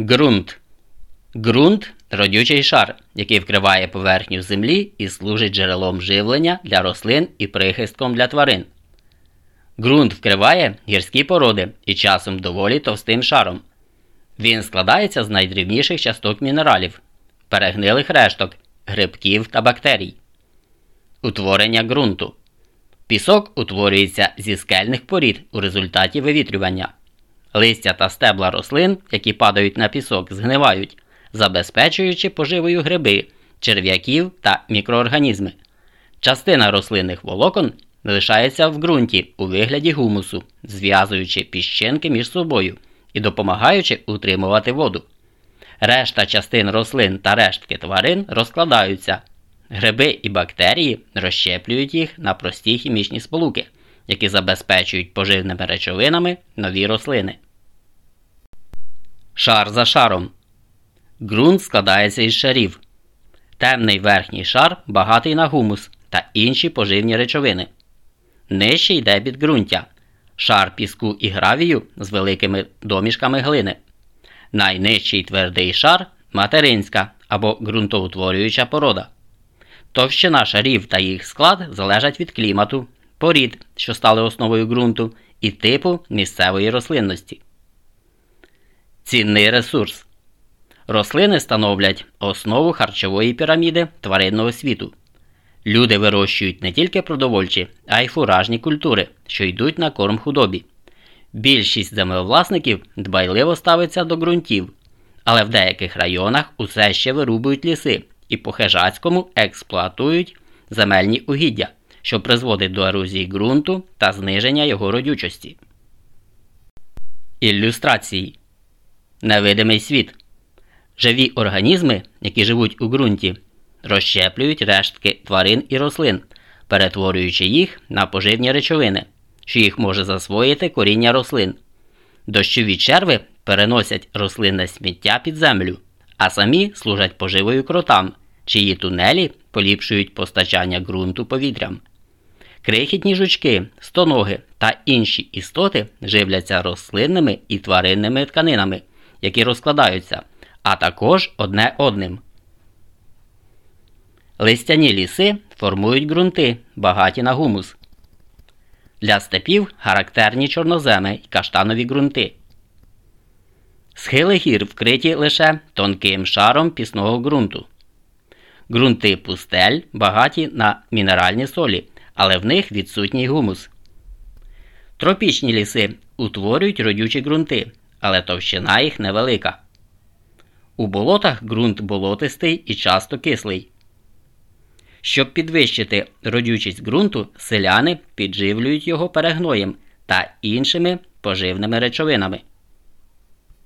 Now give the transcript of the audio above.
Ґрунт. Ґрунт родючий шар, який вкриває поверхню землі і служить джерелом живлення для рослин і прихистком для тварин. Ґрунт вкриває гірські породи і часом доволі товстим шаром. Він складається з найдрібніших часток мінералів, перегнилих решток, грибків та бактерій. Утворення ґрунту. Пісок утворюється зі скельних порід у результаті вивітрювання. Листя та стебла рослин, які падають на пісок, згнивають, забезпечуючи поживою гриби, черв'яків та мікроорганізми. Частина рослинних волокон лишається в ґрунті у вигляді гумусу, зв'язуючи піщинки між собою і допомагаючи утримувати воду. Решта частин рослин та рештки тварин розкладаються. Гриби і бактерії розщеплюють їх на прості хімічні сполуки, які забезпечують поживними речовинами нові рослини. Шар за шаром. Ґрунт складається із шарів. Темний верхній шар багатий на гумус та інші поживні речовини. Нижче йде підґрунтя. Шар піску і гравію з великими домішками глини. Найнижчий твердий шар материнська або ґрунтоутворююча порода. Товщина шарів та їх склад залежать від клімату, порід, що стали основою ґрунту, і типу місцевої рослинності. Цінний ресурс. Рослини становлять основу харчової піраміди тваринного світу. Люди вирощують не тільки продовольчі, а й фуражні культури, що йдуть на корм худобі. Більшість землевласників дбайливо ставиться до ґрунтів, але в деяких районах усе ще вирубують ліси і по хижацькому експлуатують земельні угіддя, що призводить до ерозії ґрунту та зниження його родючості. Ілюстрації Невидимий світ. Живі організми, які живуть у ґрунті, розщеплюють рештки тварин і рослин, перетворюючи їх на поживні речовини, що їх може засвоїти коріння рослин. Дощові черви переносять рослинне сміття під землю, а самі служать поживою кротам, чиї тунелі поліпшують постачання ґрунту повітрям. Крихітні жучки, стоноги та інші істоти живляться рослинними і тваринними тканинами, які розкладаються, а також одне одним. Листяні ліси формують ґрунти, багаті на гумус. Для степів характерні чорноземи і каштанові ґрунти. Схили гір вкриті лише тонким шаром пісного ґрунту. Ґрунти пустель багаті на мінеральні солі, але в них відсутній гумус. Тропічні ліси утворюють родючі ґрунти, але товщина їх невелика. У болотах ґрунт болотистий і часто кислий. Щоб підвищити родючість ґрунту, селяни підживлюють його перегноєм та іншими поживними речовинами.